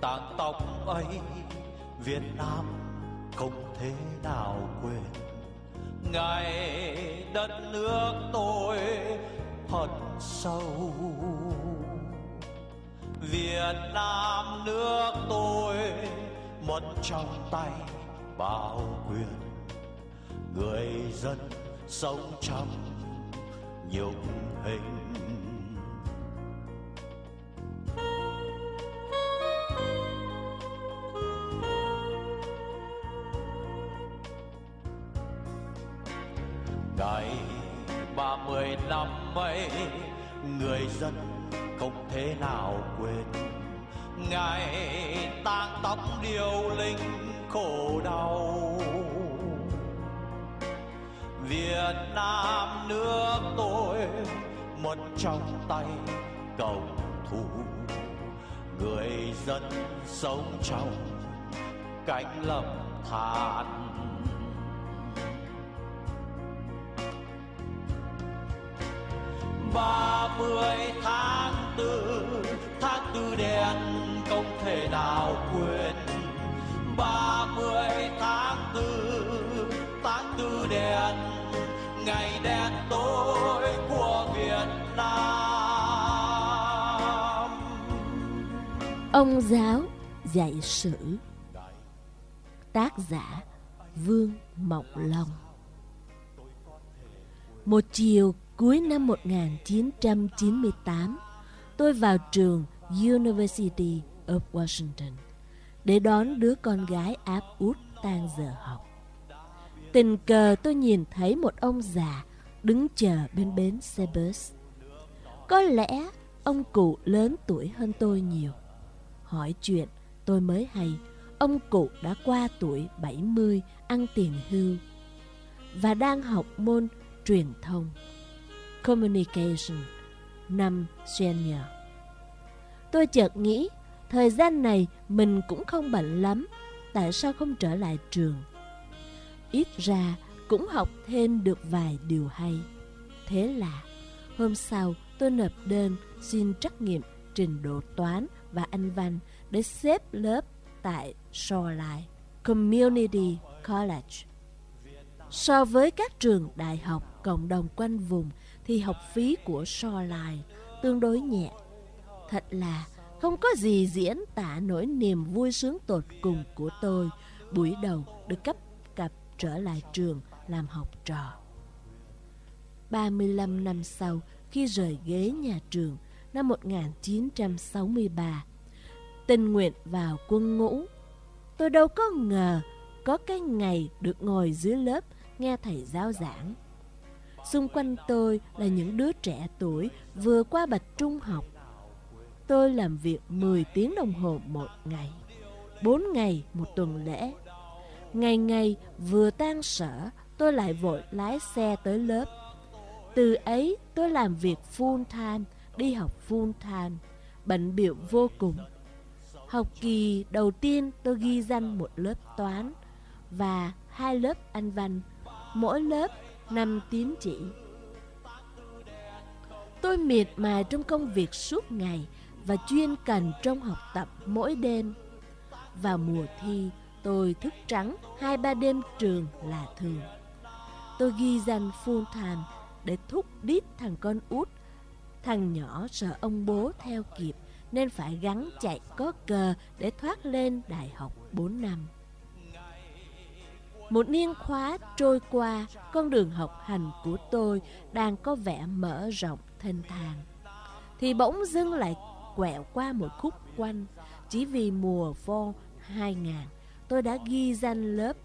tàn tóc ấy, Việt Nam không thể nào quên. Ngày đất nước tôi thật sâu. Việt Nam nước tôi mất trong tay bao quyền. Người dân sống trong nhục hình. Dân không thể nào quên. Ngày tang tóc điêu linh khổ đau. Việt Nam nước tôi mất trong tay cầu thủ. Người dân sống trong cánh lầm than. Ba mươi tháng tư tháng tư đen không thể nào quên. Ba mươi tháng tư tháng tư đen, ngày đen tối của Việt Nam. Ông giáo dạy sử, Tác giả Vương Mộng Long. Một chiều cuối năm 1998 Tôi vào trường University of Washington Để đón đứa con gái áp út tan giờ học Tình cờ tôi nhìn thấy một ông già đứng chờ bên bến xe bus. Có lẽ ông cụ lớn tuổi hơn tôi nhiều. Hỏi chuyện, tôi mới hay ông cụ đã qua tuổi 70 ăn tiền hưu và đang học môn truyền thông communication năm senior. Tôi chợt nghĩ thời gian này mình cũng không bận lắm, tại sao không trở lại trường? Ít ra cũng học thêm được vài điều hay. Thế là hôm sau tôi nộp đơn xin trắc nghiệm trình độ toán và anh văn để xếp lớp tại Shoreline Community College. So với các trường đại học cộng đồng quanh vùng thì học phí của Shoreline tương đối nhẹ. Thật là không có gì diễn tả nỗi niềm vui sướng tột cùng của tôi buổi đầu được cấp cặp trở lại trường làm học trò. 35 năm sau, khi rời ghế nhà trường năm 1963, tình nguyện vào quân ngũ, tôi đâu có ngờ có cái ngày được ngồi dưới lớp nghe thầy giáo giảng. Xung quanh tôi là những đứa trẻ tuổi vừa qua bạch trung học. Tôi làm việc 10 tiếng đồng hồ một ngày, 4 ngày một tuần lễ. Ngày ngày vừa tan sở, tôi lại vội lái xe tới lớp. Từ ấy tôi làm việc full time, đi học full time, bận biểu vô cùng. Học kỳ đầu tiên tôi ghi danh một lớp toán và hai lớp anh văn, mỗi lớp năm tín chỉ. Tôi miệt mài trong công việc suốt ngày và chuyên cần trong học tập mỗi đêm. Vào mùa thi, tôi thức trắng hai ba đêm trường là thường. Tôi ghi danh full time để thúc đít thằng con út. Thằng nhỏ sợ ông bố theo kịp nên phải gắn chạy có cờ để thoát lên đại học 4 năm. Một niên khóa trôi qua, con đường học hành của tôi đang có vẻ mở rộng thênh thang. Thì bỗng dưng lại quẹo qua một khúc quanh, chỉ vì mùa vô 2000, tôi đã ghi danh lớp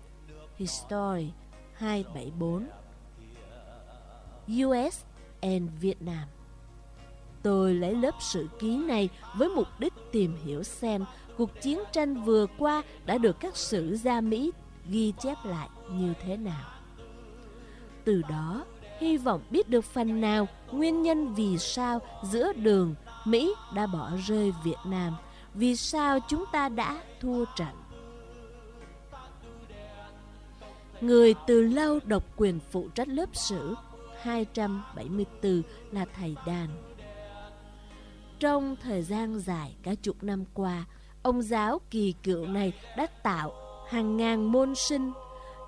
History 274 US and Vietnam. Tôi lấy lớp sử ký này với mục đích tìm hiểu xem cuộc chiến tranh vừa qua đã được các sử gia Mỹ ghi chép lại như thế nào. Từ đó, hy vọng biết được phần nào nguyên nhân vì sao giữa đường Mỹ đã bỏ rơi Việt Nam, vì sao chúng ta đã thua trận. Người từ lâu độc quyền phụ trách lớp sử 274 là thầy Đàn. Trong thời gian dài cả chục năm qua, Ông giáo kỳ cựu này đã tạo hàng ngàn môn sinh.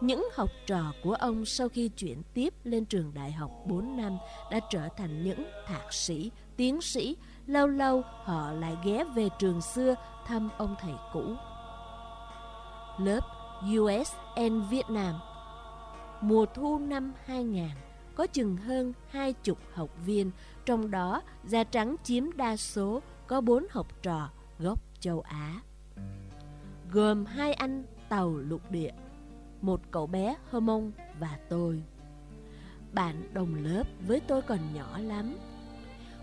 Những học trò của ông sau khi chuyển tiếp lên trường đại học 4 năm đã trở thành những thạc sĩ, tiến sĩ. Lâu lâu họ lại ghé về trường xưa thăm ông thầy cũ. Lớp US and Vietnam Mùa thu năm 2000 có chừng hơn hai chục học viên, trong đó da trắng chiếm đa số, có bốn học trò gốc châu Á. Gồm hai anh tàu lục địa, một cậu bé hơ mông và tôi. Bạn đồng lớp với tôi còn nhỏ lắm.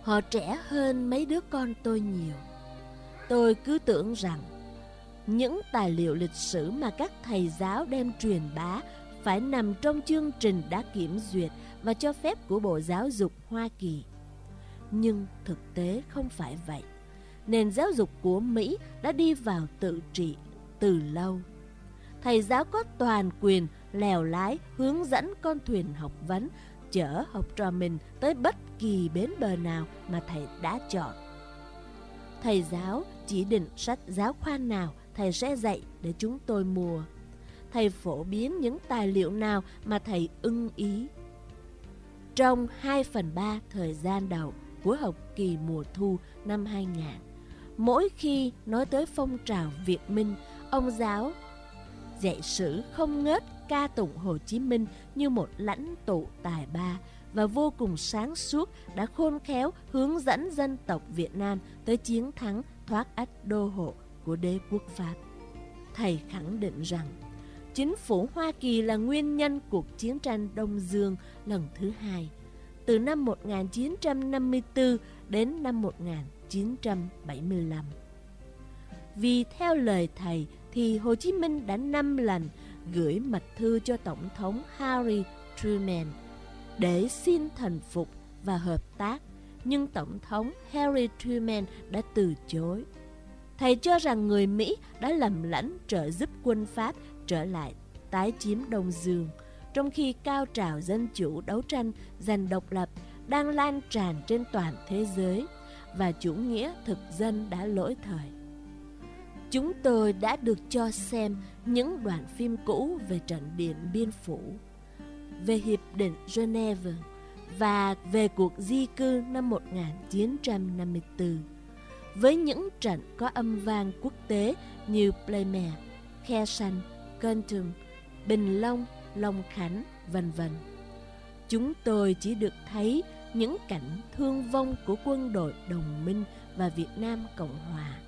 Họ trẻ hơn mấy đứa con tôi nhiều. Tôi cứ tưởng rằng những tài liệu lịch sử mà các thầy giáo đem truyền bá phải nằm trong chương trình đã kiểm duyệt và cho phép của Bộ Giáo dục Hoa Kỳ. Nhưng thực tế không phải vậy. Nền giáo dục của Mỹ đã đi vào tự trị từ lâu. Thầy giáo có toàn quyền lèo lái hướng dẫn con thuyền học vấn chở học trò mình tới bất kỳ bến bờ nào mà thầy đã chọn. Thầy giáo chỉ định sách giáo khoa nào thầy sẽ dạy để chúng tôi mua. Thầy phổ biến những tài liệu nào mà thầy ưng ý. Trong 2 phần 3 thời gian đầu của học kỳ mùa thu năm 2000, mỗi khi nói tới phong trào Việt Minh, ông giáo dạy sử không ngớt ca tụng Hồ Chí Minh như một lãnh tụ tài ba và vô cùng sáng suốt đã khôn khéo hướng dẫn dân tộc Việt Nam tới chiến thắng thoát ách đô hộ của đế quốc Pháp. Thầy khẳng định rằng chính phủ Hoa Kỳ là nguyên nhân cuộc chiến tranh Đông Dương lần thứ hai, từ năm 1954 đến năm 1975. Vì theo lời thầy thì Hồ Chí Minh đã năm lần gửi mật thư cho Tổng thống Harry Truman để xin thần phục và hợp tác, nhưng Tổng thống Harry Truman đã từ chối. Thầy cho rằng người Mỹ đã lầm lẫn trợ giúp quân Pháp trở lại tái chiếm Đông Dương, trong khi cao trào dân chủ đấu tranh giành độc lập đang lan tràn trên toàn thế giới và chủ nghĩa thực dân đã lỗi thời. Chúng tôi đã được cho xem những đoạn phim cũ về trận Điện Biên Phủ, về Hiệp định Geneva và về cuộc di cư năm 1954 với những trận có âm vang quốc tế như Playmare, Khe Sanh, Kentum, Bình Long, Long Khánh, vân vân. Chúng tôi chỉ được thấy những cảnh thương vong của quân đội đồng minh và Việt Nam Cộng Hòa.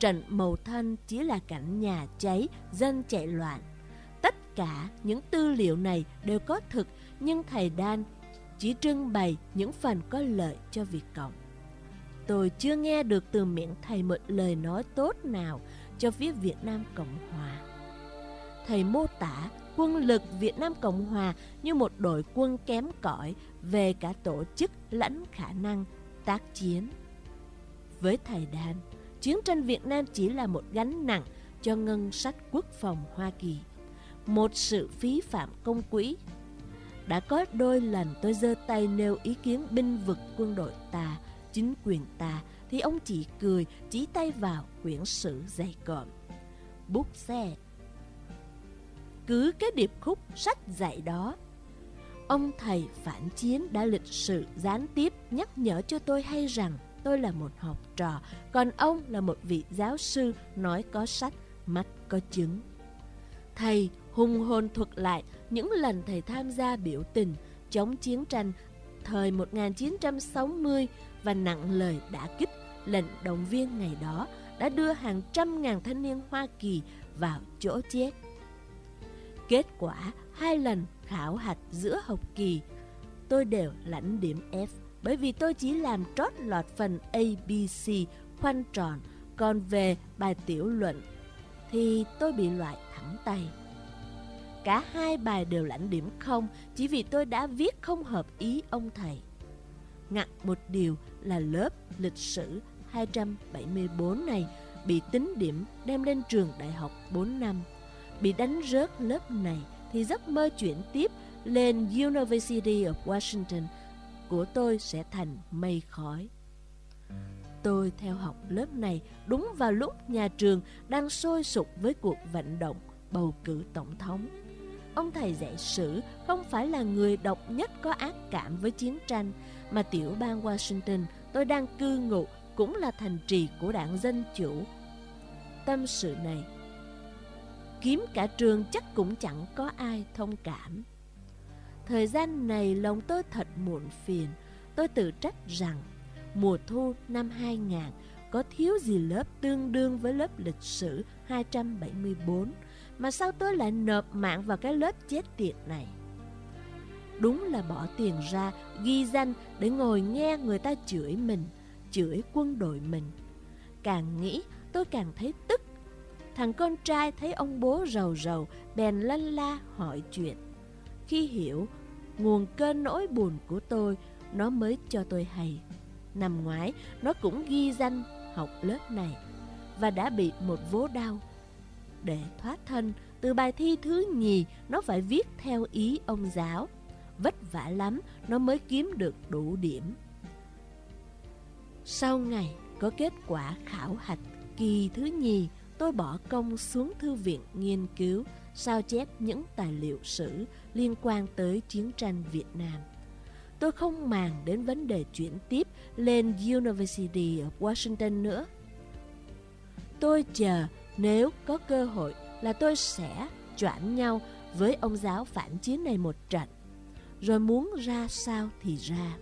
Trận Màu Thân chỉ là cảnh nhà cháy, dân chạy loạn. Tất cả những tư liệu này đều có thực nhưng thầy Đan chỉ trưng bày những phần có lợi cho Việt Cộng tôi chưa nghe được từ miệng thầy một lời nói tốt nào cho phía Việt Nam Cộng Hòa. Thầy mô tả quân lực Việt Nam Cộng Hòa như một đội quân kém cỏi về cả tổ chức lẫn khả năng tác chiến. Với thầy Đan, chiến tranh Việt Nam chỉ là một gánh nặng cho ngân sách quốc phòng Hoa Kỳ, một sự phí phạm công quỹ. Đã có đôi lần tôi giơ tay nêu ý kiến binh vực quân đội ta chính quyền ta thì ông chỉ cười chỉ tay vào quyển sử dày cộm. Bút xe Cứ cái điệp khúc sách dạy đó Ông thầy phản chiến đã lịch sự gián tiếp nhắc nhở cho tôi hay rằng tôi là một học trò, còn ông là một vị giáo sư nói có sách, mắt có chứng. Thầy hùng hồn thuật lại những lần thầy tham gia biểu tình chống chiến tranh thời 1960 và nặng lời đã kích lệnh động viên ngày đó đã đưa hàng trăm ngàn thanh niên Hoa Kỳ vào chỗ chết. Kết quả hai lần khảo hạch giữa học kỳ tôi đều lãnh điểm F bởi vì tôi chỉ làm trót lọt phần ABC khoanh tròn còn về bài tiểu luận thì tôi bị loại thẳng tay. Cả hai bài đều lãnh điểm không, chỉ vì tôi đã viết không hợp ý ông thầy. Ngặt một điều là lớp lịch sử 274 này bị tính điểm đem lên trường đại học 4 năm. Bị đánh rớt lớp này thì giấc mơ chuyển tiếp lên University of Washington của tôi sẽ thành mây khói. Tôi theo học lớp này đúng vào lúc nhà trường đang sôi sục với cuộc vận động bầu cử tổng thống. Ông thầy dạy sử không phải là người độc nhất có ác cảm với chiến tranh, mà tiểu bang Washington tôi đang cư ngụ cũng là thành trì của đảng Dân Chủ. Tâm sự này, kiếm cả trường chắc cũng chẳng có ai thông cảm. Thời gian này lòng tôi thật muộn phiền, tôi tự trách rằng mùa thu năm 2000 có thiếu gì lớp tương đương với lớp lịch sử 274 mà sao tôi lại nộp mạng vào cái lớp chết tiệt này. Đúng là bỏ tiền ra ghi danh để ngồi nghe người ta chửi mình, chửi quân đội mình. Càng nghĩ tôi càng thấy tức. Thằng con trai thấy ông bố rầu rầu bèn lân la hỏi chuyện. Khi hiểu nguồn cơn nỗi buồn của tôi, nó mới cho tôi hay. Năm ngoái, nó cũng ghi danh học lớp này và đã bị một vố đau. Để thoát thân, từ bài thi thứ nhì, nó phải viết theo ý ông giáo. Vất vả lắm, nó mới kiếm được đủ điểm. Sau ngày có kết quả khảo hạch kỳ thứ nhì, tôi bỏ công xuống thư viện nghiên cứu, sao chép những tài liệu sử liên quan tới chiến tranh Việt Nam. Tôi không màng đến vấn đề chuyển tiếp lên University of Washington nữa. Tôi chờ nếu có cơ hội là tôi sẽ choảng nhau với ông giáo phản chiến này một trận. Rồi muốn ra sao thì ra.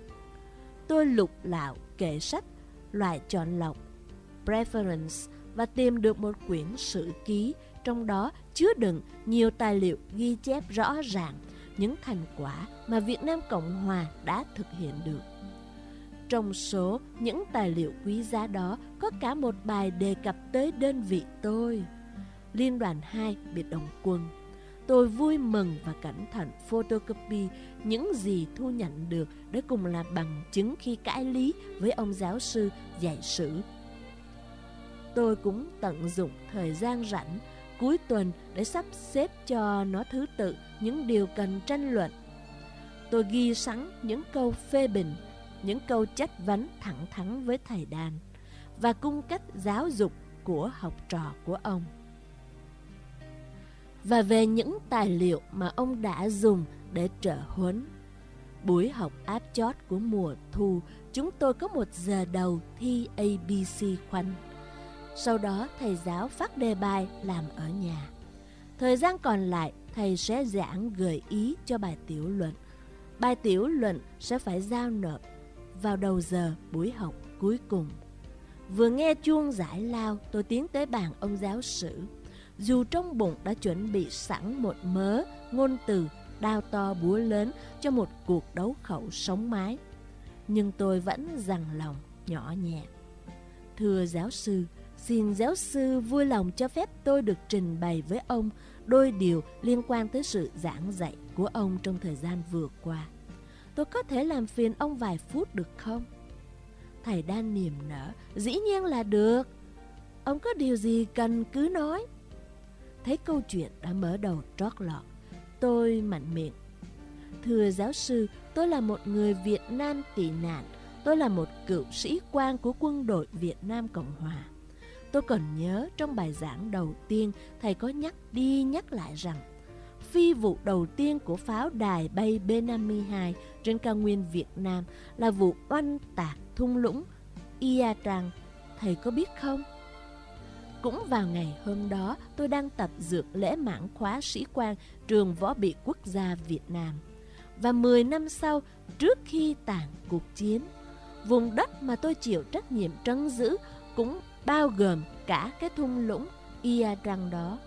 Tôi lục lạo kệ sách, loại chọn lọc, preference và tìm được một quyển sử ký trong đó chứa đựng nhiều tài liệu ghi chép rõ ràng những thành quả mà Việt Nam Cộng Hòa đã thực hiện được. Trong số những tài liệu quý giá đó, có cả một bài đề cập tới đơn vị tôi. Liên đoàn 2 biệt động quân. Tôi vui mừng và cẩn thận photocopy những gì thu nhận được, để cùng là bằng chứng khi cãi lý với ông giáo sư dạy sử. Tôi cũng tận dụng thời gian rảnh cuối tuần để sắp xếp cho nó thứ tự những điều cần tranh luận. Tôi ghi sẵn những câu phê bình, những câu chất vấn thẳng thắn với thầy đàn và cung cách giáo dục của học trò của ông. Và về những tài liệu mà ông đã dùng để trợ huấn. Buổi học áp chót của mùa thu, chúng tôi có một giờ đầu thi ABC khoanh sau đó thầy giáo phát đề bài làm ở nhà. Thời gian còn lại, thầy sẽ giảng gợi ý cho bài tiểu luận. Bài tiểu luận sẽ phải giao nộp vào đầu giờ buổi học cuối cùng. Vừa nghe chuông giải lao, tôi tiến tới bàn ông giáo sử. Dù trong bụng đã chuẩn bị sẵn một mớ ngôn từ đao to búa lớn cho một cuộc đấu khẩu sống mái. Nhưng tôi vẫn dằn lòng, nhỏ nhẹ. Thưa giáo sư, Xin giáo sư vui lòng cho phép tôi được trình bày với ông đôi điều liên quan tới sự giảng dạy của ông trong thời gian vừa qua. Tôi có thể làm phiền ông vài phút được không? Thầy đang niềm nở, dĩ nhiên là được. Ông có điều gì cần cứ nói. Thấy câu chuyện đã mở đầu trót lọt, tôi mạnh miệng. Thưa giáo sư, tôi là một người Việt Nam tị nạn. Tôi là một cựu sĩ quan của quân đội Việt Nam Cộng Hòa. Tôi còn nhớ trong bài giảng đầu tiên, thầy có nhắc đi nhắc lại rằng phi vụ đầu tiên của pháo đài bay B-52 trên cao nguyên Việt Nam là vụ oanh tạc thung lũng Ia Trang. Thầy có biết không? Cũng vào ngày hôm đó, tôi đang tập dược lễ mãn khóa sĩ quan trường võ bị quốc gia Việt Nam. Và 10 năm sau, trước khi tàn cuộc chiến, vùng đất mà tôi chịu trách nhiệm trấn giữ cũng bao gồm cả cái thung lũng Ia Trăng đó.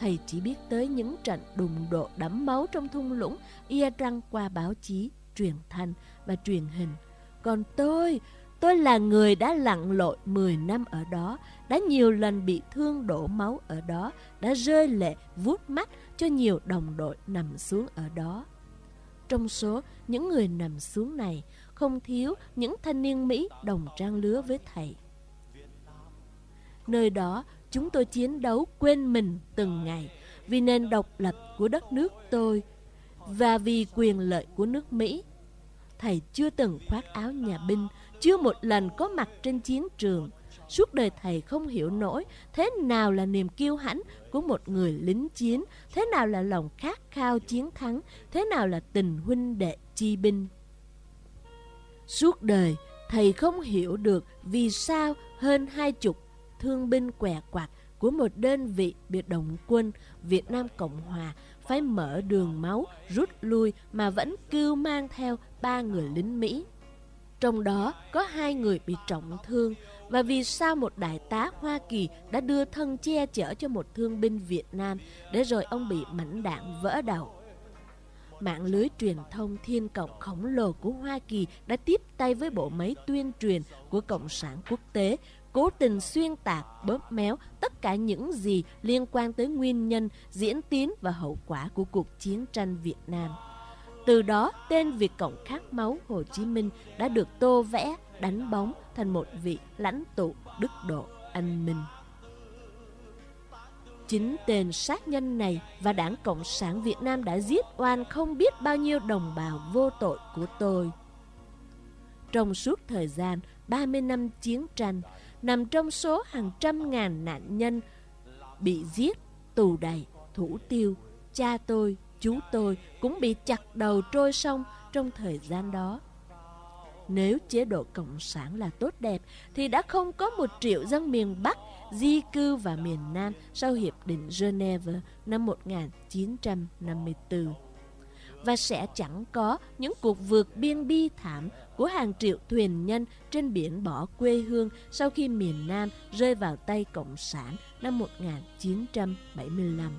Thầy chỉ biết tới những trận đụng độ đẫm máu trong thung lũng Ia Trăng qua báo chí, truyền thanh và truyền hình. Còn tôi, tôi là người đã lặn lội 10 năm ở đó, đã nhiều lần bị thương đổ máu ở đó, đã rơi lệ vuốt mắt cho nhiều đồng đội nằm xuống ở đó. Trong số những người nằm xuống này, không thiếu những thanh niên Mỹ đồng trang lứa với thầy. Nơi đó chúng tôi chiến đấu quên mình từng ngày vì nền độc lập của đất nước tôi và vì quyền lợi của nước Mỹ. Thầy chưa từng khoác áo nhà binh, chưa một lần có mặt trên chiến trường. Suốt đời thầy không hiểu nổi thế nào là niềm kiêu hãnh của một người lính chiến, thế nào là lòng khát khao chiến thắng, thế nào là tình huynh đệ chi binh. Suốt đời, thầy không hiểu được vì sao hơn hai chục thương binh què quạt của một đơn vị biệt động quân, Việt Nam Cộng Hòa phải mở đường máu, rút lui mà vẫn cưu mang theo ba người lính Mỹ. Trong đó có hai người bị trọng thương và vì sao một đại tá Hoa Kỳ đã đưa thân che chở cho một thương binh Việt Nam để rồi ông bị mảnh đạn vỡ đầu. Mạng lưới truyền thông thiên cộng khổng lồ của Hoa Kỳ đã tiếp tay với bộ máy tuyên truyền của Cộng sản quốc tế cố tình xuyên tạc, bóp méo tất cả những gì liên quan tới nguyên nhân, diễn tiến và hậu quả của cuộc chiến tranh Việt Nam. Từ đó, tên Việt Cộng khát máu Hồ Chí Minh đã được tô vẽ, đánh bóng thành một vị lãnh tụ đức độ anh minh. Chính tên sát nhân này và đảng Cộng sản Việt Nam đã giết oan không biết bao nhiêu đồng bào vô tội của tôi. Trong suốt thời gian 30 năm chiến tranh, nằm trong số hàng trăm ngàn nạn nhân bị giết, tù đầy, thủ tiêu, cha tôi, chú tôi cũng bị chặt đầu trôi sông trong thời gian đó. Nếu chế độ Cộng sản là tốt đẹp thì đã không có một triệu dân miền Bắc di cư vào miền Nam sau Hiệp định Geneva năm 1954 và sẽ chẳng có những cuộc vượt biên bi thảm của hàng triệu thuyền nhân trên biển bỏ quê hương sau khi miền Nam rơi vào tay Cộng sản năm 1975.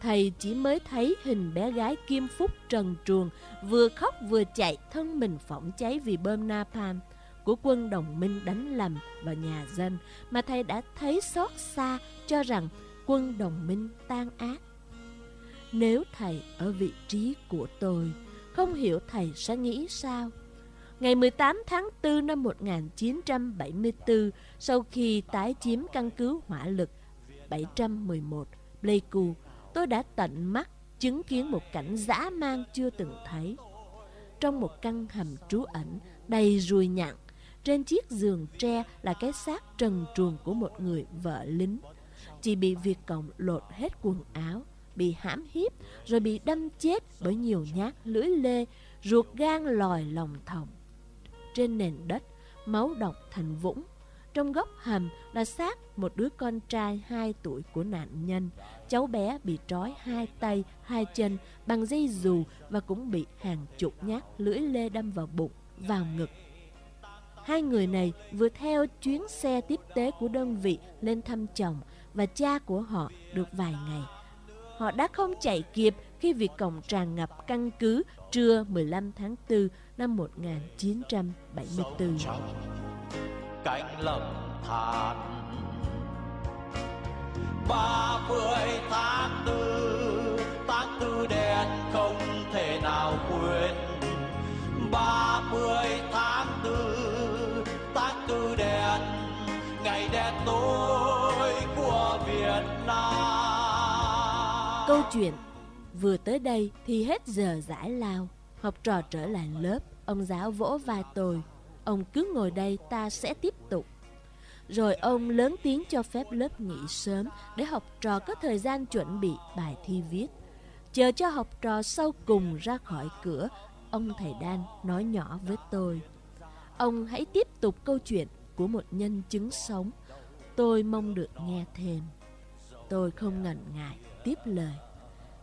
Thầy chỉ mới thấy hình bé gái Kim Phúc trần truồng, vừa khóc vừa chạy thân mình phỏng cháy vì bơm napalm của quân đồng minh đánh lầm vào nhà dân, mà thầy đã thấy xót xa cho rằng quân đồng minh tan ác. Nếu thầy ở vị trí của tôi, không hiểu thầy sẽ nghĩ sao? Ngày 18 tháng 4 năm 1974, sau khi tái chiếm căn cứ hỏa lực 711 Pleiku, tôi đã tận mắt chứng kiến một cảnh dã man chưa từng thấy. Trong một căn hầm trú ẩn đầy ruồi nhặng, trên chiếc giường tre là cái xác trần truồng của một người vợ lính. Chỉ bị Việt Cộng lột hết quần áo, bị hãm hiếp, rồi bị đâm chết bởi nhiều nhát lưỡi lê, ruột gan lòi lòng thòng. Trên nền đất, máu độc thành vũng. Trong góc hầm là xác một đứa con trai 2 tuổi của nạn nhân. Cháu bé bị trói hai tay, hai chân bằng dây dù và cũng bị hàng chục nhát lưỡi lê đâm vào bụng, vào ngực. Hai người này vừa theo chuyến xe tiếp tế của đơn vị lên thăm chồng và cha của họ được vài ngày họ đã không chạy kịp khi Việt Cộng tràn ngập căn cứ trưa 15 tháng 4 năm 1974. Cánh lầm than ba mươi tháng tư Câu chuyện vừa tới đây thì hết giờ giải lao. Học trò trở lại lớp, ông giáo vỗ vai tôi. Ông cứ ngồi đây ta sẽ tiếp tục. Rồi ông lớn tiếng cho phép lớp nghỉ sớm để học trò có thời gian chuẩn bị bài thi viết. Chờ cho học trò sau cùng ra khỏi cửa, ông thầy Đan nói nhỏ với tôi. Ông hãy tiếp tục câu chuyện của một nhân chứng sống. Tôi mong được nghe thêm. Tôi không ngần ngại tiếp lời.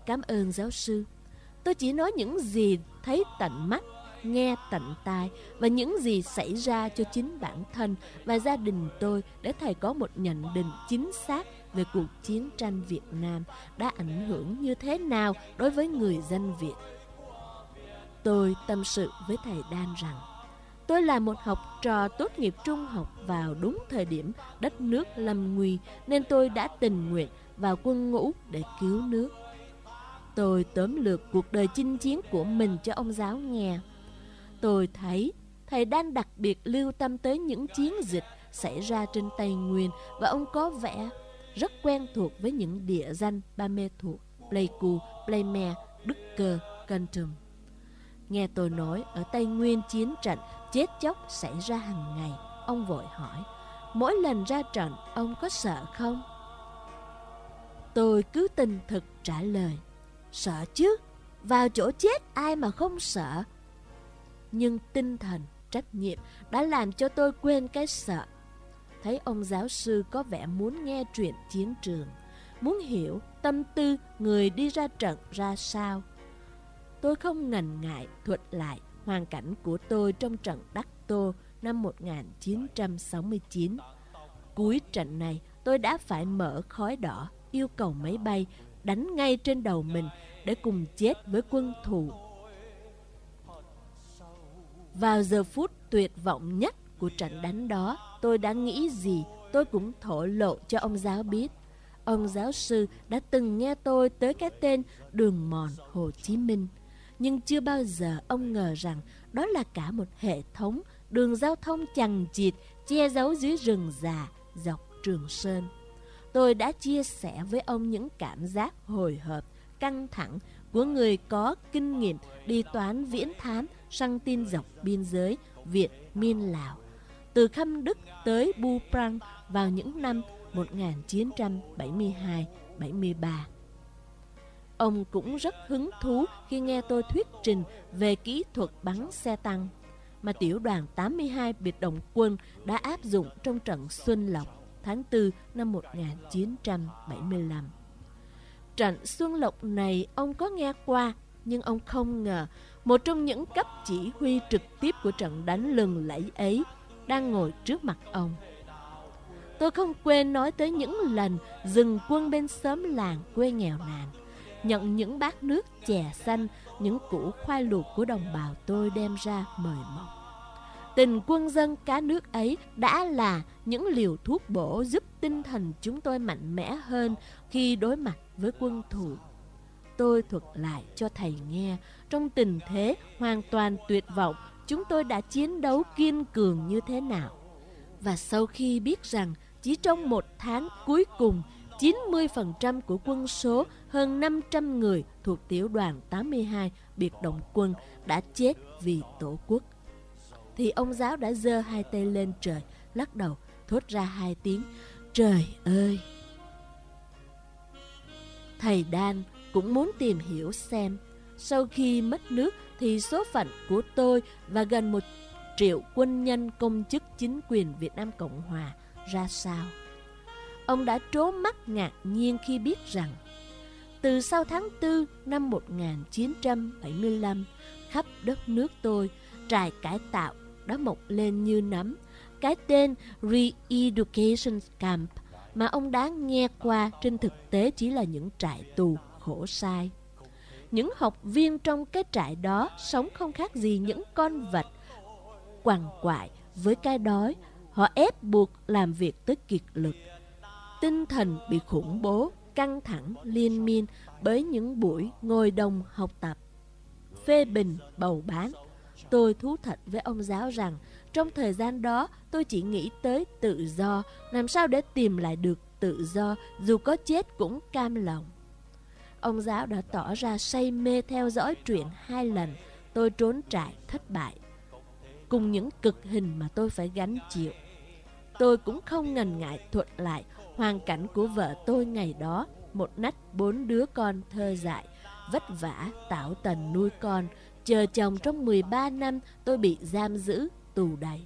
Cảm ơn giáo sư. Tôi chỉ nói những gì thấy tận mắt, nghe tận tai và những gì xảy ra cho chính bản thân và gia đình tôi để thầy có một nhận định chính xác về cuộc chiến tranh Việt Nam đã ảnh hưởng như thế nào đối với người dân Việt. Tôi tâm sự với thầy Đan rằng Tôi là một học trò tốt nghiệp trung học vào đúng thời điểm đất nước lâm nguy nên tôi đã tình nguyện vào quân ngũ để cứu nước. Tôi tóm lược cuộc đời chinh chiến của mình cho ông giáo nghe. Tôi thấy thầy đang đặc biệt lưu tâm tới những chiến dịch xảy ra trên Tây Nguyên và ông có vẻ rất quen thuộc với những địa danh Ba Mê thuộc Pleiku, Pleime, Đức Cơ, Cantum. Nghe tôi nói ở Tây Nguyên chiến trận chết chóc xảy ra hàng ngày. Ông vội hỏi, mỗi lần ra trận ông có sợ không? Tôi cứ tình thực trả lời, sợ chứ, vào chỗ chết ai mà không sợ. Nhưng tinh thần, trách nhiệm đã làm cho tôi quên cái sợ. Thấy ông giáo sư có vẻ muốn nghe chuyện chiến trường, muốn hiểu tâm tư người đi ra trận ra sao. Tôi không ngần ngại thuật lại hoàn cảnh của tôi trong trận Đắc Tô năm 1969. Cuối trận này, tôi đã phải mở khói đỏ, yêu cầu máy bay đánh ngay trên đầu mình để cùng chết với quân thù. Vào giờ phút tuyệt vọng nhất của trận đánh đó, tôi đã nghĩ gì tôi cũng thổ lộ cho ông giáo biết. Ông giáo sư đã từng nghe tôi tới cái tên Đường Mòn Hồ Chí Minh. Nhưng chưa bao giờ ông ngờ rằng đó là cả một hệ thống đường giao thông chằng chịt che giấu dưới rừng già dọc Trường Sơn. Tôi đã chia sẻ với ông những cảm giác hồi hộp, căng thẳng của người có kinh nghiệm đi toán viễn thám sang tin dọc biên giới Việt Miên Lào từ Khâm Đức tới Bu Prang vào những năm 1972-73. Ông cũng rất hứng thú khi nghe tôi thuyết trình về kỹ thuật bắn xe tăng mà tiểu đoàn 82 biệt động quân đã áp dụng trong trận Xuân Lộc tháng 4 năm 1975. Trận Xuân Lộc này ông có nghe qua, nhưng ông không ngờ một trong những cấp chỉ huy trực tiếp của trận đánh lừng lẫy ấy đang ngồi trước mặt ông. Tôi không quên nói tới những lần dừng quân bên xóm làng quê nghèo nàn, nhận những bát nước chè xanh, những củ khoai luộc của đồng bào tôi đem ra mời mọc. Tình quân dân cá nước ấy đã là những liều thuốc bổ giúp tinh thần chúng tôi mạnh mẽ hơn khi đối mặt với quân thù. Tôi thuật lại cho thầy nghe, trong tình thế hoàn toàn tuyệt vọng, chúng tôi đã chiến đấu kiên cường như thế nào. Và sau khi biết rằng chỉ trong một tháng cuối cùng, 90% của quân số hơn 500 người thuộc tiểu đoàn 82 biệt động quân đã chết vì tổ quốc. Thì ông giáo đã giơ hai tay lên trời, lắc đầu, thốt ra hai tiếng, trời ơi! Thầy Đan cũng muốn tìm hiểu xem, sau khi mất nước thì số phận của tôi và gần một triệu quân nhân công chức chính quyền Việt Nam Cộng Hòa ra sao. Ông đã trố mắt ngạc nhiên khi biết rằng từ sau tháng 4 năm 1975, khắp đất nước tôi, trại cải tạo đã mọc lên như nấm. Cái tên Re-Education Camp mà ông đã nghe qua trên thực tế chỉ là những trại tù khổ sai. Những học viên trong cái trại đó sống không khác gì những con vật quằn quại với cái đói. Họ ép buộc làm việc tới kiệt lực. Tinh thần bị khủng bố, căng thẳng, liên miên bởi những buổi ngồi đồng học tập. Phê bình, bầu bán. Tôi thú thật với ông giáo rằng trong thời gian đó tôi chỉ nghĩ tới tự do, làm sao để tìm lại được tự do dù có chết cũng cam lòng. Ông giáo đã tỏ ra say mê theo dõi truyện hai lần tôi trốn trại thất bại. Cùng những cực hình mà tôi phải gánh chịu. Tôi cũng không ngần ngại thuật lại hoàn cảnh của vợ tôi ngày đó, một nách bốn đứa con thơ dại, vất vả tạo tần nuôi con, chờ chồng trong 13 năm tôi bị giam giữ, tù đầy.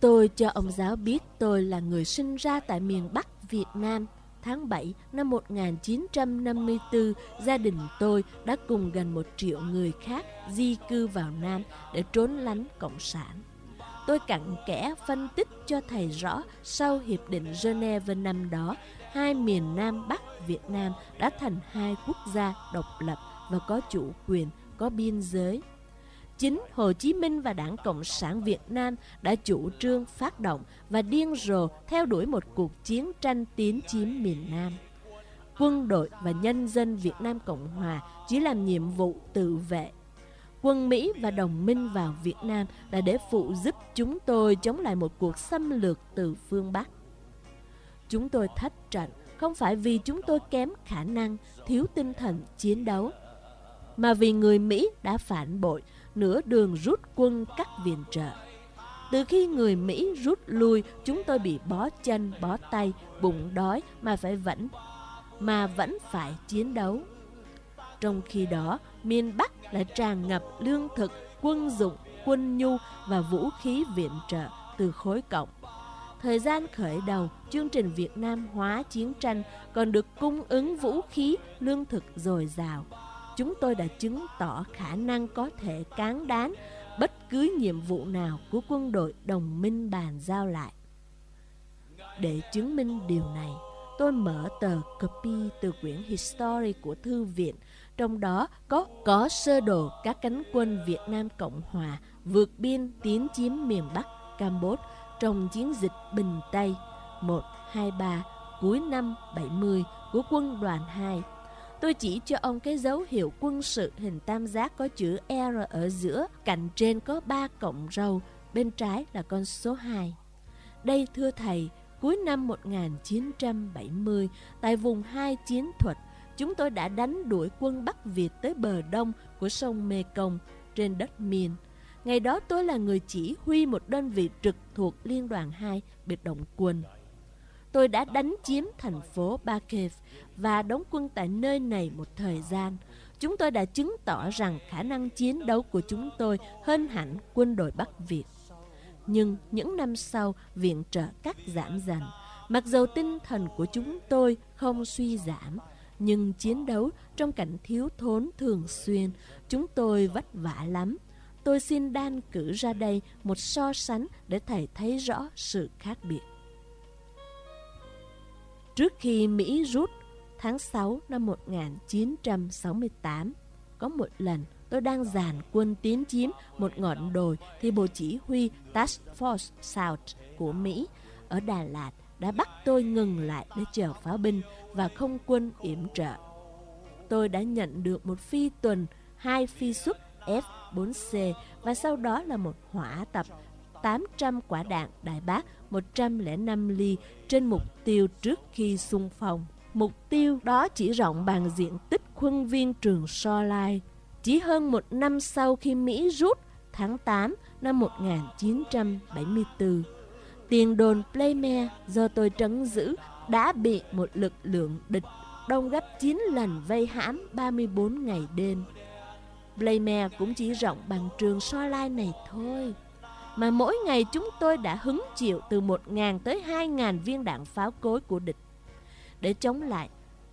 Tôi cho ông giáo biết tôi là người sinh ra tại miền Bắc Việt Nam, tháng 7 năm 1954, gia đình tôi đã cùng gần một triệu người khác di cư vào Nam để trốn lánh Cộng sản. Tôi cặn kẽ phân tích cho thầy rõ sau Hiệp định Geneva năm đó, hai miền Nam Bắc Việt Nam đã thành hai quốc gia độc lập và có chủ quyền, có biên giới chính Hồ Chí Minh và Đảng Cộng sản Việt Nam đã chủ trương phát động và điên rồ theo đuổi một cuộc chiến tranh tiến chiếm miền Nam. Quân đội và nhân dân Việt Nam Cộng Hòa chỉ làm nhiệm vụ tự vệ. Quân Mỹ và đồng minh vào Việt Nam là để phụ giúp chúng tôi chống lại một cuộc xâm lược từ phương Bắc. Chúng tôi thất trận không phải vì chúng tôi kém khả năng, thiếu tinh thần chiến đấu, mà vì người Mỹ đã phản bội, nửa đường rút quân cắt viện trợ. Từ khi người Mỹ rút lui, chúng tôi bị bó chân, bó tay, bụng đói mà phải vẫn mà vẫn phải chiến đấu. Trong khi đó, miền Bắc lại tràn ngập lương thực, quân dụng, quân nhu và vũ khí viện trợ từ khối cộng. Thời gian khởi đầu, chương trình Việt Nam hóa chiến tranh còn được cung ứng vũ khí, lương thực dồi dào. Chúng tôi đã chứng tỏ khả năng có thể cán đáng bất cứ nhiệm vụ nào của quân đội đồng minh bàn giao lại. Để chứng minh điều này, tôi mở tờ copy từ quyển History của Thư viện, trong đó có có sơ đồ các cánh quân Việt Nam Cộng Hòa vượt biên tiến chiếm miền Bắc Campuchia trong chiến dịch Bình Tây 123 cuối năm 70 của quân đoàn 2. Tôi chỉ cho ông cái dấu hiệu quân sự hình tam giác có chữ R ở giữa, cạnh trên có ba cộng râu, bên trái là con số 2. Đây thưa thầy, cuối năm 1970, tại vùng 2 chiến thuật, chúng tôi đã đánh đuổi quân Bắc Việt tới bờ đông của sông Mekong trên đất miền. Ngày đó tôi là người chỉ huy một đơn vị trực thuộc Liên đoàn 2 biệt động quân. Tôi đã đánh chiếm thành phố Bakev và đóng quân tại nơi này một thời gian. Chúng tôi đã chứng tỏ rằng khả năng chiến đấu của chúng tôi hơn hẳn quân đội Bắc Việt. Nhưng những năm sau, viện trợ cắt giảm dần. Mặc dù tinh thần của chúng tôi không suy giảm, nhưng chiến đấu trong cảnh thiếu thốn thường xuyên, chúng tôi vất vả lắm. Tôi xin đan cử ra đây một so sánh để thầy thấy rõ sự khác biệt. Trước khi Mỹ rút tháng 6 năm 1968, có một lần tôi đang dàn quân tiến chiếm một ngọn đồi thì Bộ Chỉ huy Task Force South của Mỹ ở Đà Lạt đã bắt tôi ngừng lại để chờ pháo binh và không quân yểm trợ. Tôi đã nhận được một phi tuần, hai phi xuất F-4C và sau đó là một hỏa tập 800 quả đạn đại bác 105 ly trên mục tiêu trước khi xung phong. Mục tiêu đó chỉ rộng bằng diện tích khuôn viên trường So Lai. Chỉ hơn một năm sau khi Mỹ rút tháng 8 năm 1974, tiền đồn Playmare do tôi trấn giữ đã bị một lực lượng địch đông gấp 9 lần vây hãm 34 ngày đêm. Playmare cũng chỉ rộng bằng trường So Lai này thôi mà mỗi ngày chúng tôi đã hứng chịu từ 1.000 tới 2.000 viên đạn pháo cối của địch. Để chống lại,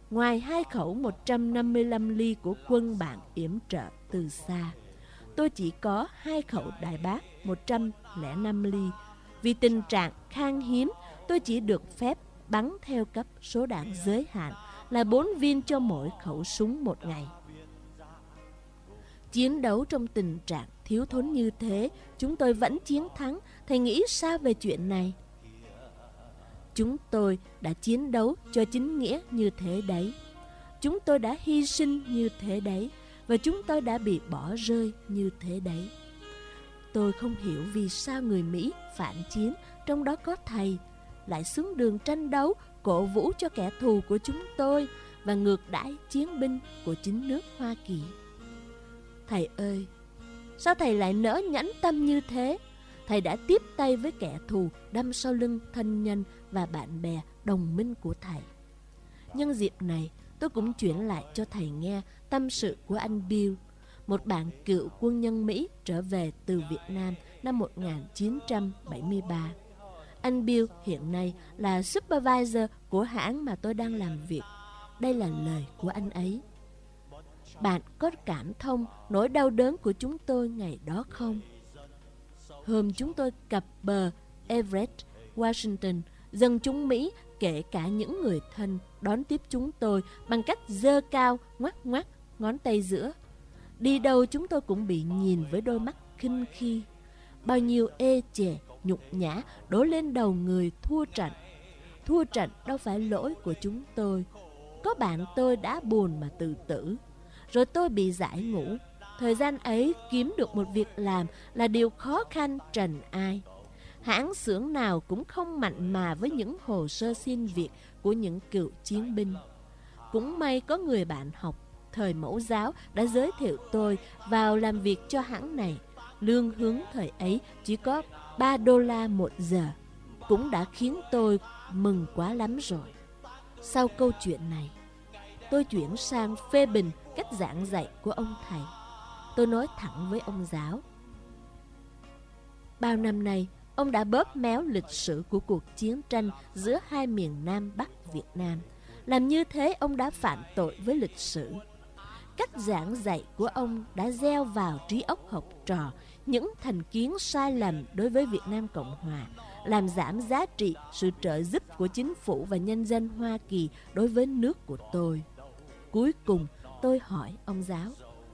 ngoài hai khẩu 155 ly của quân bạn yểm trợ từ xa, tôi chỉ có hai khẩu đại bác 105 ly. Vì tình trạng khan hiếm, tôi chỉ được phép bắn theo cấp số đạn giới hạn là 4 viên cho mỗi khẩu súng một ngày. Chiến đấu trong tình trạng thiếu thốn như thế, chúng tôi vẫn chiến thắng. Thầy nghĩ sao về chuyện này? Chúng tôi đã chiến đấu cho chính nghĩa như thế đấy. Chúng tôi đã hy sinh như thế đấy. Và chúng tôi đã bị bỏ rơi như thế đấy. Tôi không hiểu vì sao người Mỹ phản chiến, trong đó có thầy, lại xuống đường tranh đấu, cổ vũ cho kẻ thù của chúng tôi và ngược đãi chiến binh của chính nước Hoa Kỳ. Thầy ơi, sao thầy lại nỡ nhẫn tâm như thế? Thầy đã tiếp tay với kẻ thù đâm sau lưng thân nhân và bạn bè đồng minh của thầy. Nhân dịp này, tôi cũng chuyển lại cho thầy nghe tâm sự của anh Bill, một bạn cựu quân nhân Mỹ trở về từ Việt Nam năm 1973. Anh Bill hiện nay là supervisor của hãng mà tôi đang làm việc. Đây là lời của anh ấy. Bạn có cảm thông nỗi đau đớn của chúng tôi ngày đó không? Hôm chúng tôi cập bờ Everett, Washington, dân chúng Mỹ kể cả những người thân đón tiếp chúng tôi bằng cách dơ cao, ngoắc ngoắc, ngón tay giữa. Đi đâu chúng tôi cũng bị nhìn với đôi mắt khinh khi. Bao nhiêu ê chề, nhục nhã đổ lên đầu người thua trận. Thua trận đâu phải lỗi của chúng tôi. Có bạn tôi đã buồn mà tự tử rồi tôi bị giải ngũ. Thời gian ấy kiếm được một việc làm là điều khó khăn trần ai. Hãng xưởng nào cũng không mạnh mà với những hồ sơ xin việc của những cựu chiến binh. Cũng may có người bạn học thời mẫu giáo đã giới thiệu tôi vào làm việc cho hãng này. Lương hướng thời ấy chỉ có 3 đô la một giờ. Cũng đã khiến tôi mừng quá lắm rồi. Sau câu chuyện này, tôi chuyển sang phê bình cách giảng dạy của ông thầy. Tôi nói thẳng với ông giáo. Bao năm nay, ông đã bóp méo lịch sử của cuộc chiến tranh giữa hai miền Nam Bắc Việt Nam. Làm như thế ông đã phạm tội với lịch sử. Cách giảng dạy của ông đã gieo vào trí óc học trò những thành kiến sai lầm đối với Việt Nam Cộng Hòa, làm giảm giá trị sự trợ giúp của chính phủ và nhân dân Hoa Kỳ đối với nước của tôi. Cuối cùng, tôi hỏi ông giáo,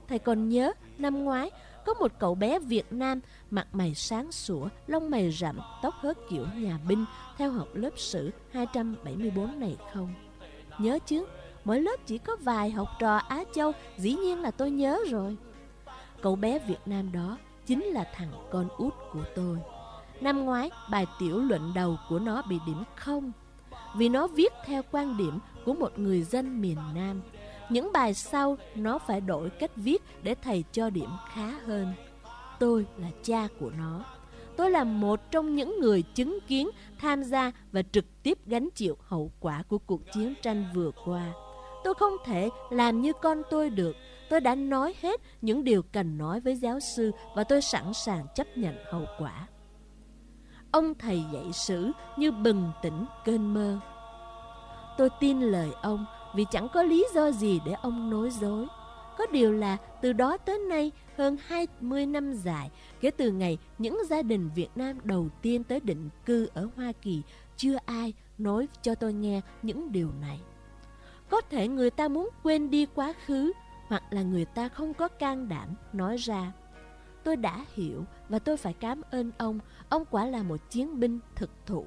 thầy còn nhớ năm ngoái có một cậu bé Việt Nam mặt mày sáng sủa, lông mày rậm, tóc hớt kiểu nhà binh theo học lớp sử 274 này không? Nhớ chứ, mỗi lớp chỉ có vài học trò Á Châu, dĩ nhiên là tôi nhớ rồi. Cậu bé Việt Nam đó chính là thằng con út của tôi. Năm ngoái, bài tiểu luận đầu của nó bị điểm không vì nó viết theo quan điểm của một người dân miền Nam. Những bài sau nó phải đổi cách viết để thầy cho điểm khá hơn. Tôi là cha của nó. Tôi là một trong những người chứng kiến, tham gia và trực tiếp gánh chịu hậu quả của cuộc chiến tranh vừa qua. Tôi không thể làm như con tôi được. Tôi đã nói hết những điều cần nói với giáo sư và tôi sẵn sàng chấp nhận hậu quả. Ông thầy dạy sử như bừng tỉnh cơn mơ. Tôi tin lời ông vì chẳng có lý do gì để ông nói dối. Có điều là từ đó tới nay, hơn 20 năm dài, kể từ ngày những gia đình Việt Nam đầu tiên tới định cư ở Hoa Kỳ, chưa ai nói cho tôi nghe những điều này. Có thể người ta muốn quên đi quá khứ hoặc là người ta không có can đảm nói ra. Tôi đã hiểu và tôi phải cảm ơn ông, ông quả là một chiến binh thực thụ.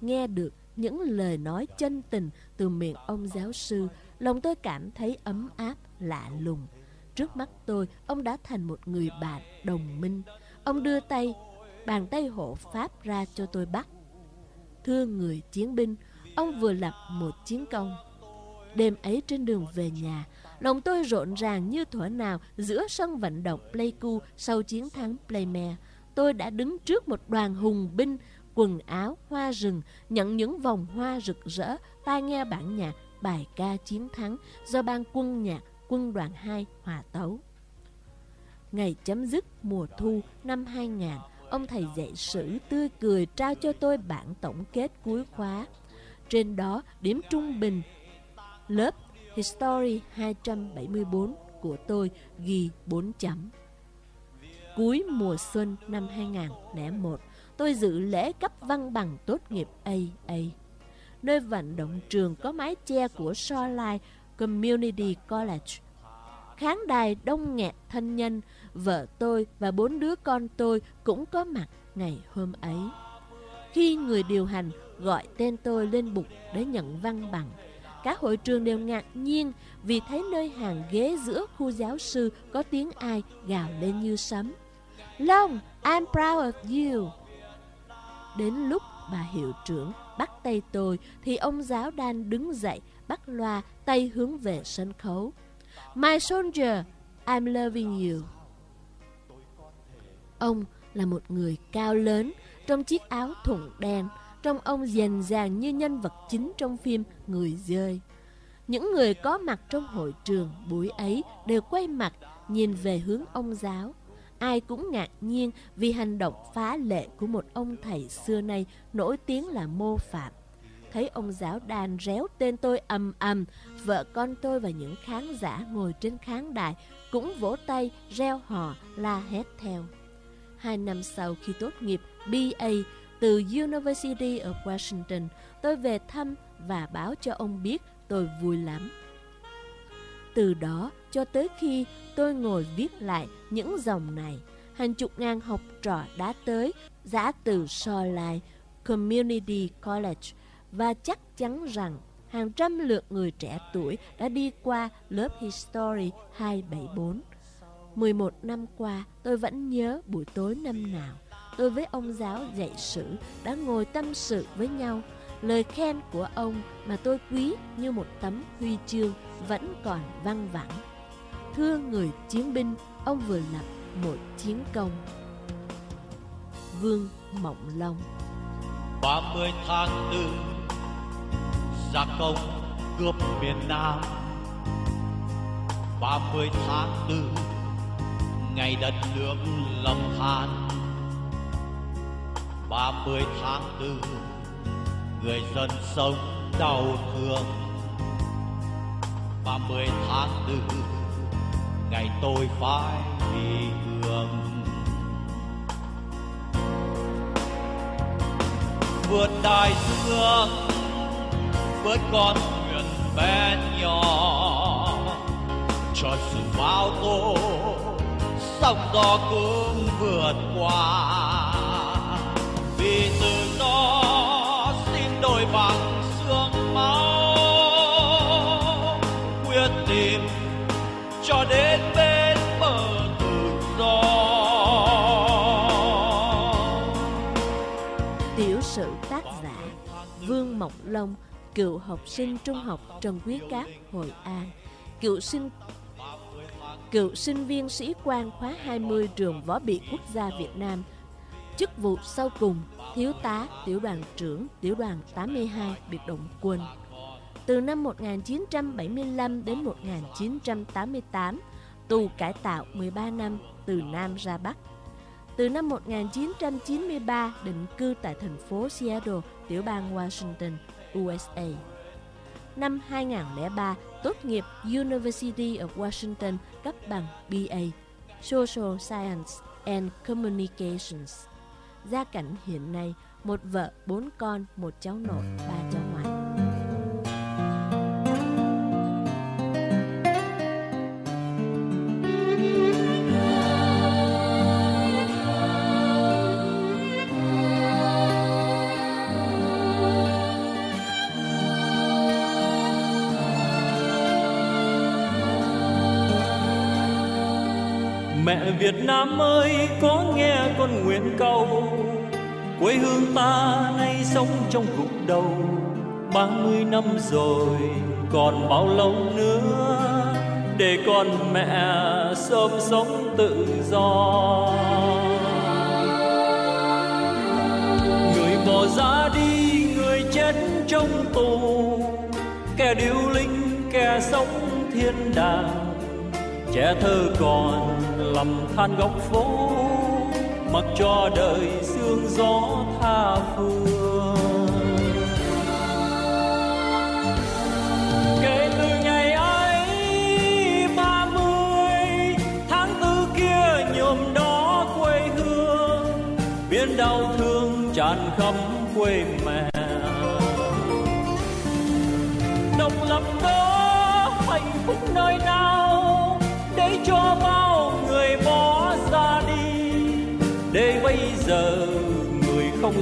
Nghe được những lời nói chân tình từ miệng ông giáo sư, lòng tôi cảm thấy ấm áp, lạ lùng. Trước mắt tôi, ông đã thành một người bạn, đồng minh. Ông đưa tay, bàn tay hộ Pháp ra cho tôi bắt. Thưa người chiến binh, ông vừa lập một chiến công. Đêm ấy trên đường về nhà, lòng tôi rộn ràng như thuở nào giữa sân vận động Pleiku sau chiến thắng playmere Tôi đã đứng trước một đoàn hùng binh quần áo, hoa rừng, nhận những vòng hoa rực rỡ, tai nghe bản nhạc, bài ca chiến thắng do ban quân nhạc quân đoàn 2 hòa tấu. Ngày chấm dứt mùa thu năm 2000, ông thầy dạy sử tươi cười trao cho tôi bản tổng kết cuối khóa. Trên đó, điểm trung bình lớp History 274 của tôi ghi 4 chấm. Cuối mùa xuân năm 2001, tôi dự lễ cấp văn bằng tốt nghiệp AA. Nơi vận động trường có mái che của Shoreline Community College. Khán đài đông nghẹt thân nhân, vợ tôi và bốn đứa con tôi cũng có mặt ngày hôm ấy. Khi người điều hành gọi tên tôi lên bục để nhận văn bằng, cả hội trường đều ngạc nhiên vì thấy nơi hàng ghế giữa khu giáo sư có tiếng ai gào lên như sấm. Long, I'm proud of you. Đến lúc bà hiệu trưởng bắt tay tôi thì ông giáo đan đứng dậy bắt loa tay hướng về sân khấu. My soldier, I'm loving you. Ông là một người cao lớn trong chiếc áo thụng đen, trong ông dàn dàng như nhân vật chính trong phim Người Dơi. Những người có mặt trong hội trường buổi ấy đều quay mặt nhìn về hướng ông giáo. Ai cũng ngạc nhiên vì hành động phá lệ của một ông thầy xưa nay nổi tiếng là mô phạm. Thấy ông giáo đàn réo tên tôi ầm ầm, vợ con tôi và những khán giả ngồi trên khán đài cũng vỗ tay, reo hò, la hét theo. Hai năm sau khi tốt nghiệp BA từ University of Washington, tôi về thăm và báo cho ông biết tôi vui lắm. Từ đó cho tới khi tôi ngồi viết lại những dòng này, hàng chục ngàn học trò đã tới giã từ Shoreline Community College và chắc chắn rằng hàng trăm lượt người trẻ tuổi đã đi qua lớp History 274. 11 năm qua, tôi vẫn nhớ buổi tối năm nào, tôi với ông giáo dạy sử đã ngồi tâm sự với nhau lời khen của ông mà tôi quý như một tấm huy chương vẫn còn văng vẳng. Thưa người chiến binh, ông vừa lập một chiến công. Vương Mộng Long 30 tháng tư gia công cướp miền Nam 30 tháng tư ngày đất nước lầm than 30 tháng tư, người dân sống đau thương. 30 tháng tư, ngày tôi phải đi hương vượt đại dương với con thuyền bé nhỏ. Cho sự bao tố sóng gió cũng vượt qua. Mộc Mộng Long, Cựu học sinh trung học Trần Quý Cáp, Hội An. Cựu sinh Cựu sinh viên sĩ quan khóa 20 trường Võ bị Quốc gia Việt Nam. Chức vụ sau cùng, Thiếu tá, Tiểu đoàn trưởng Tiểu đoàn 82 Biệt động quân. Từ năm 1975 đến 1988 Tù cải tạo 13 năm từ Nam ra Bắc từ năm 1993 định cư tại thành phố Seattle, tiểu bang Washington, USA. Năm 2003, tốt nghiệp University of Washington cấp bằng BA, Social Science and Communications. Gia cảnh hiện nay, một vợ, bốn con, một cháu nội, ba cháu ngoại. Việt Nam ơi, có nghe con nguyện cầu. Quê hương ta nay sống trong gục đầu. Ba mươi năm rồi, còn bao lâu nữa? Để con mẹ sớm sống tự do. Người bỏ ra đi, người chết trong tù. Kẻ điêu linh, kẻ sống thiên đàng. Trẻ thơ còn lầm than góc phố, mặc cho đời sương gió tha phương. Kể từ ngày ấy, ba mươi tháng tư kia nhuộm đó quê hương, biển đau thương tràn khắp quê mình.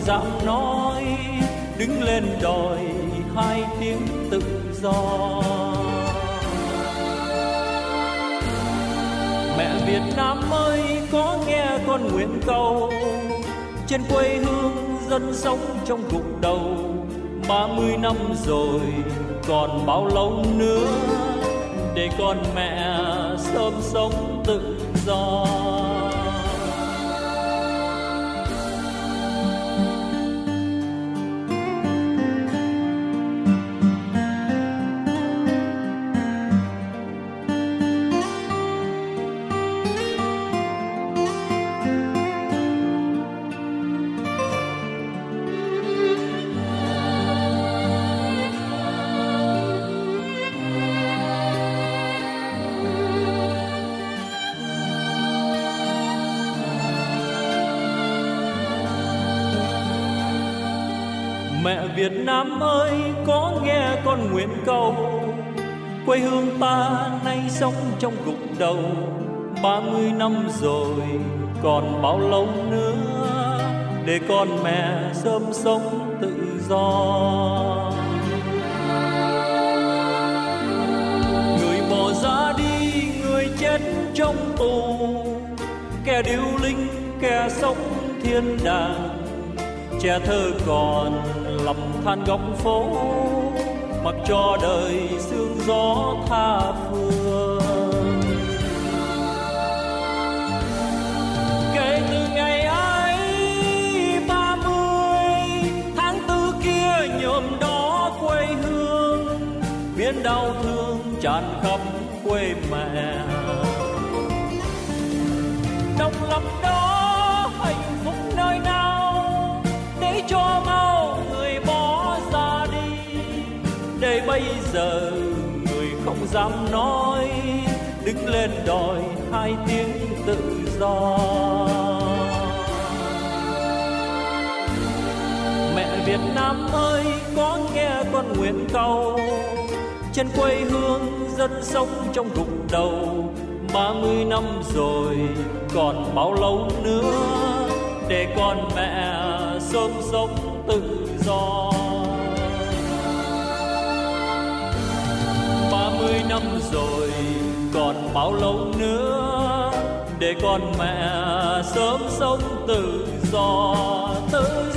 Giọng dám nói, đứng lên đòi hai tiếng tự do. Mẹ Việt Nam ơi, có nghe con nguyện cầu, trên quê hương dân sống trong gục đầu. Ba mươi năm rồi, còn bao lâu nữa, để con mẹ sớm sống tự do. Việt Nam ơi, có nghe con nguyện cầu. Quê hương ta nay sống trong gục đầu. Ba mươi năm rồi, còn bao lâu nữa để con mẹ sớm sống tự do? Người bỏ ra đi, người chết trong tù. Kẻ điêu linh, kẻ sống thiên đàng. Trẻ thơ còn than góc phố, mặc cho đời sương gió tha phương. Kể từ ngày ấy, ba mươi tháng tư kia nhuộm đó quê hương, biến đau thương tràn khắp quê mẹ. Dám nói, đứng lên đòi hai tiếng tự do. Mẹ Việt Nam ơi, có nghe con nguyện cầu, trên quê hương dân sống trong gục đầu. Ba mươi năm rồi, còn bao lâu nữa, để con mẹ sớm sống tự do. Năm rồi còn bao lâu nữa để con mẹ sớm sống tự do tự